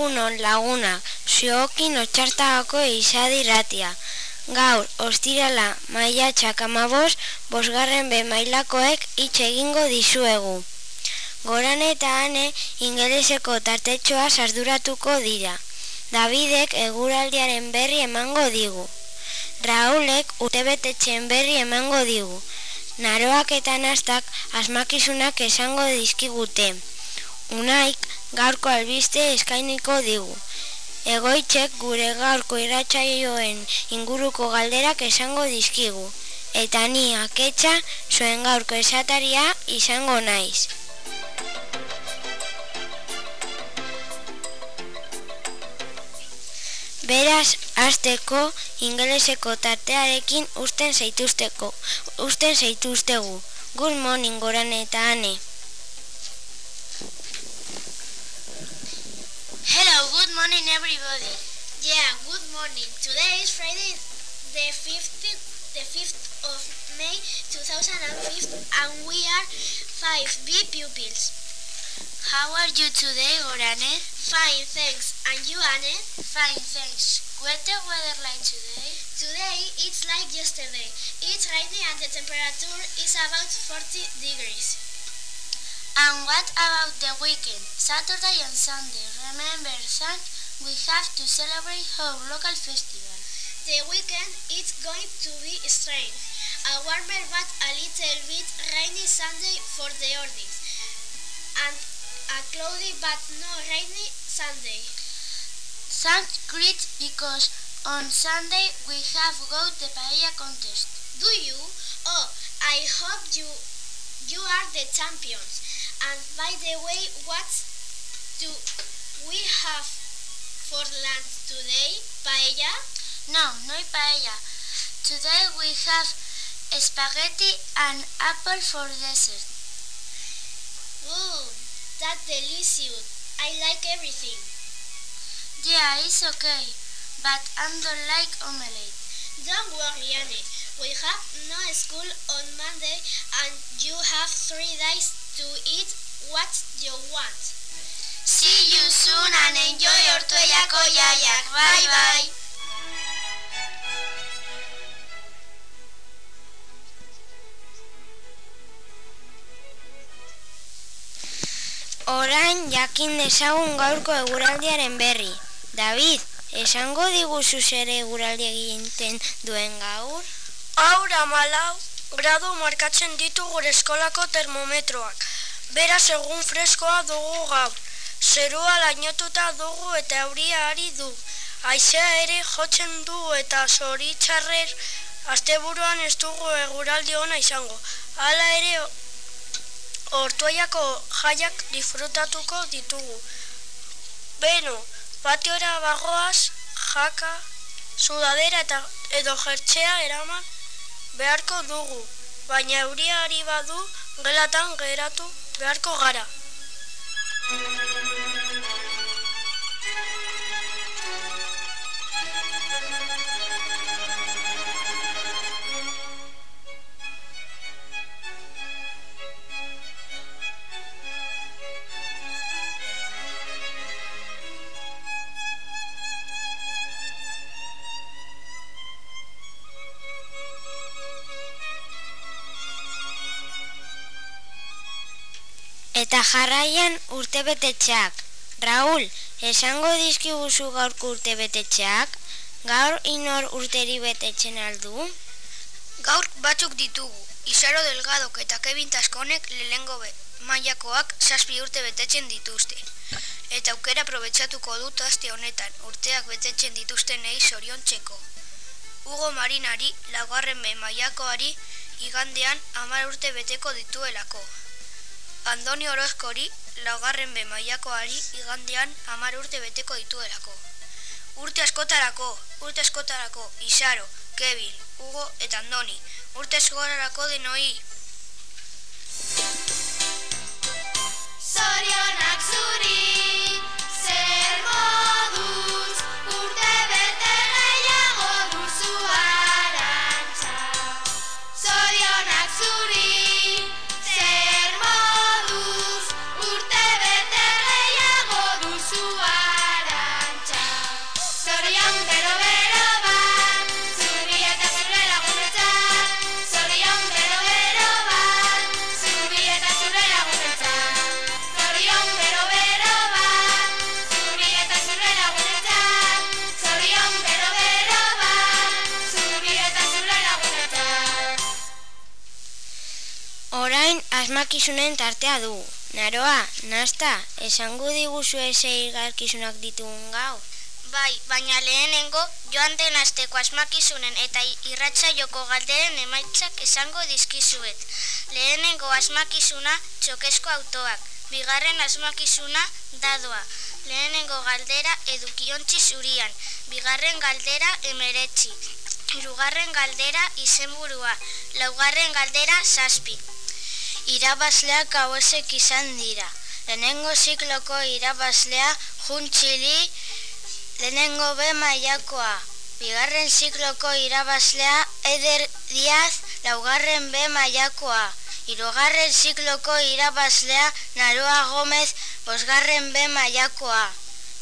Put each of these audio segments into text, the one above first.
Egunon laguna, ziokin otxartagako izadiratia. Gaur, ostirala, maia txakamabos, bosgarren be mailakoek itxe egingo dizuegu. Goran eta ane, ingeleseko tartetxoa sarduratuko dira. Davidek eguraldiaren berri emango digu. Raulek utebetetxen berri emango digu. Naroak eta nastak asmakizunak esango dizkigute. Unaik gaurko albiste eskainiko digu. Egoitzek gure gaurko irratsaioen inguruko galderak esango dizkigu. Eta ni aketxa zuen gaurko esataria izango naiz. Beraz, hasteko ingeleseko tartearekin usten zaituzteko, usten zaituztegu. Good morning, goran eta ane. Hello, good morning everybody. Yeah, good morning. Today is Friday, the 5th, the 5th of May 2005, and we are 5B pupils. How are you today, Orane? Fine, thanks. And you, Anne? Fine, thanks. What's the weather like today? Today it's like yesterday. It's rainy and the temperature is about 40 degrees. And what about the weekend? Saturday and Sunday. Remember that we have to celebrate our local festival. The weekend is going to be strange. A warmer but a little bit rainy Sunday for the earnings. And a cloudy but no rainy Sunday. Sounds great because on Sunday we have got the paella contest. Do you? Oh, I hope you you are the champions. And by the way, what do we have for lunch today? Paella? No, no paella. Today we have spaghetti and apple for dessert. Ooh, that's delicious. I like everything. Yeah, it's okay, but I don't like omelette. Don't worry, Anne. We have no school on Monday and you have three days to eat what you want. See you soon and enjoy Ortuellako jaiak. Bye bye. Orain jakin dezagun gaurko eguraldiaren berri. David, esango diguzu ere eguraldi egiten duen gaur? Aur amalau grado markatzen ditu gure eskolako termometroak. Beraz egun freskoa dugu gaur. Zerua lainotuta dugu eta euria ari du. Aizea ere jotzen du eta zoritxarrer asteburuan ez dugu eguraldi ona izango. Hala ere ortuaiako jaiak disfrutatuko ditugu. Beno, patiora bagoaz, jaka, sudadera eta edo jertxea eraman beharko dugu, baina euriari badu gelatan geratu beharko gara. Eta jarraian urtebetetxeak. Raul, esango dizkiguzu gaurko urtebetetxeak? Gaur inor urteri betetzen aldu? Gaur batzuk ditugu, Isaro Delgadok eta Kevin Taskonek lehengo be, mailakoak zazpi urte betetzen dituzte. Eta aukera aprobetsatuko dut aste honetan urteak betetzen dituzten nahi zorion txeko. Hugo Marinari, laugarren be mailakoari, igandean amar urte beteko dituelako. Andoni Orozkori, laugarren be mailakoari, igandean amar urte beteko dituelako. Urte askotarako, urte askotarako, Isaro, Kevin, Hugo eta Andoni, urte askotarako denoi. Zorionak zuri, zer asmakizunen tartea dugu. Naroa, nasta, esango diguzu eze igarkizunak ditugun gau. Bai, baina lehenengo joan den asteko asmakizunen eta irratsa joko galderen emaitzak esango dizkizuet. Lehenengo asmakizuna txokesko autoak, bigarren asmakizuna dadoa. Lehenengo galdera edukiontzi zurian, bigarren galdera emeretzi, hirugarren galdera izenburua, laugarren galdera zazpi. Irabazleak hauesek izan dira. Lehenengo zikloko irabazlea juntxili, lehenengo B mailakoa. Bigarren zikloko irabazlea Eder Diaz, laugarren B mailakoa. Hirugarren zikloko irabazlea Naroa Gomez, bosgarren B mailakoa.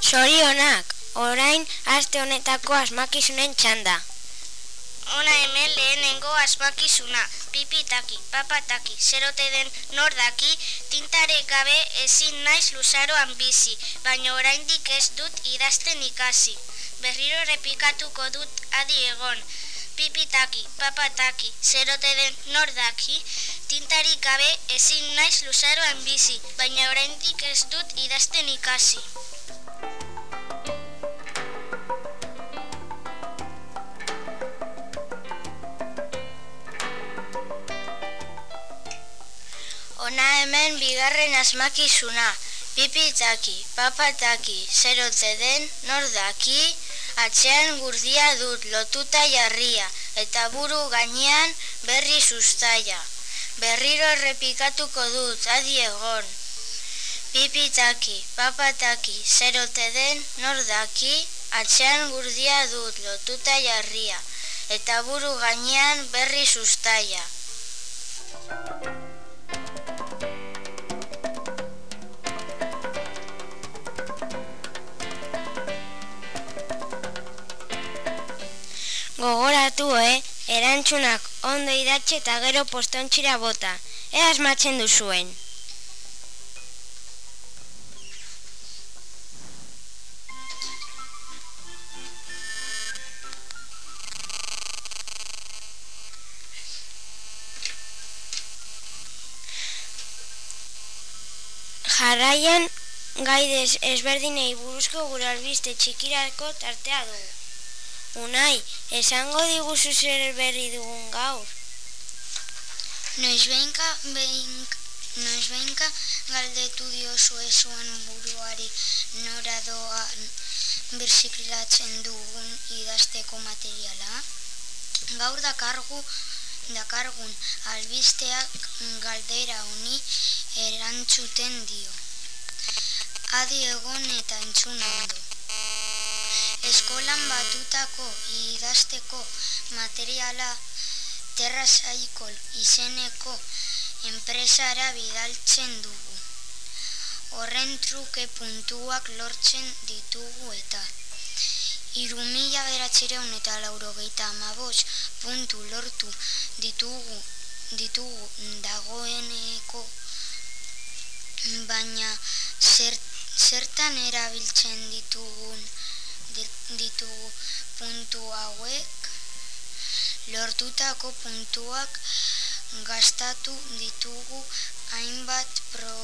Zorionak, orain aste honetako asmakizunen txanda. Ona hemen lehenengo asmakizuna, pipitaki, papataki, zerote den nordaki, tintare gabe ezin naiz luzaroan bizi, baina oraindik ez dut idazten ikasi. Berriro repikatuko dut adi egon, pipitaki, papataki, zerote den nordaki, tintari gabe ezin naiz luzaroan bizi, baina oraindik ez dut idazten ikasi. Bigarren asmakizuna. Pipitaki, papataki, zerote den nordaki, atzean gurdia dut lotuta jarria, eta buru gainean berri sustaia. Berriro errepikatuko dut, adi egon. Pipitaki, papataki, zerote den nordaki, atzean gurdia dut lotuta jarria, eta buru gainean berri sustaia. Gogoratu, eh? Erantzunak ondo idatxe eta gero postontxira bota. Ea asmatzen duzuen. Jarraian, gaidez ezberdinei buruzko gure albiste txikirako tartea dugu. Unai, esango diguzu zer berri dugun gaur. Noiz behinka, behinka, noiz behinka galdetu diozu zuen buruari nora doan birziklatzen dugun idazteko materiala. Gaur dakargu, dakargun albisteak galdera honi erantzuten dio. Adi egon eta entzun ondo. Eskolan batutako idazteko materiala terrazaikol izeneko enpresara bidaltzen dugu. Horren truke puntuak lortzen ditugu eta iru mila beratxireun eta laurogeita amabos puntu lortu ditugu, ditugu dagoeneko baina zer, zertan erabiltzen ditugun hauek lortutako puntuak gastatu ditugu hainbat pro,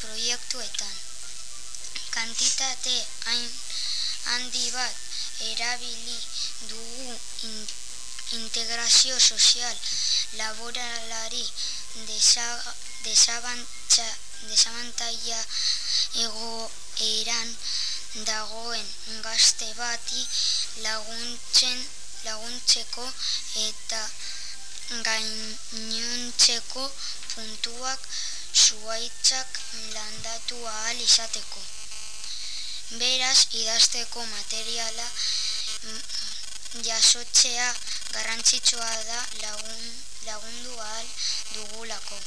proiektuetan. Kantitate hain handi bat erabili dugu in, integrazio sozial laboralari desabantza, desabantaia egoeran dagoen gazte bati laguntzen laguntzeko eta gainontzeko puntuak zuaitzak landatu ahal izateko. Beraz, idazteko materiala jasotzea garrantzitsua da lagun, lagundu ahal dugulako.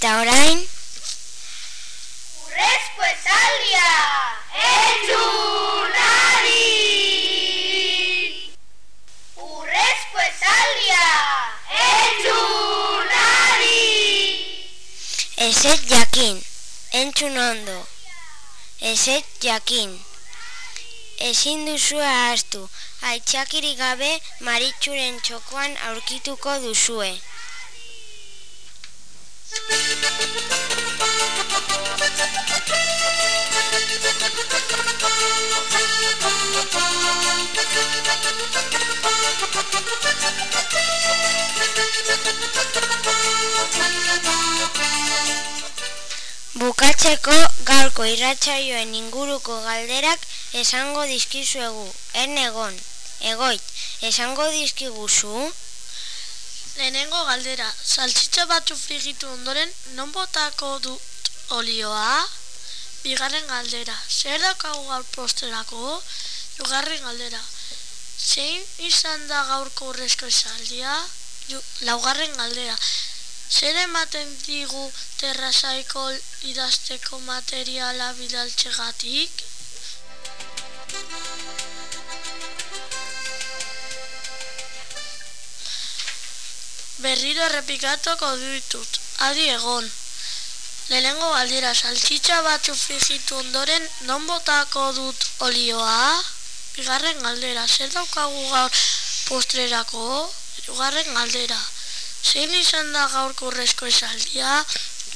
Eta orain... Urrezko esaldia! Entzunari! Urrezko esaldia! Entzunari! Ezet jakin, entzun ondo. Ezet jakin. Ezin duzue ahaztu, aitzakirik gabe maritzuren txokoan aurkituko duzue. Bukatzeko gaurko irratsaioen inguruko galderak esango dizkizuegu. Erne egon, egoit, esango dizkiguzu? Lehenengo galdera, saltxitxa batzu frigitu ondoren, non botako dut olioa? Bigarren galdera, zer daukagu gaur posterako? Jugarren galdera, zein izan da gaurko urrezko esaldia? Laugarren galdera, zer ematen digu terrazaiko idazteko materiala bidaltzegatik? Berriro errepikatuko ditut, adi egon. Lehenengo galdera, saltxitxa batzu frigitu ondoren, non botako dut olioa? Bigarren galdera, zer daukagu gaur postrerako? Hirugarren galdera, zein izan da gaurko urrezko esaldia?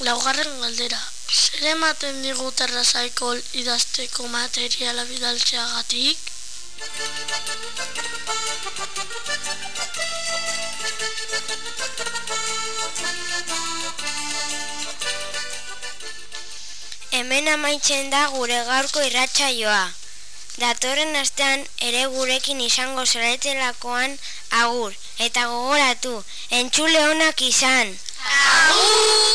Laugarren galdera, zer ematen digu terrazaiko idazteko materiala bidaltzeagatik? Amaitzen da gure gaurko irratsaioa. Datorren astean ere gurekin izango zaretelakoan agur eta gogoratu, entzule onak izan. Agur!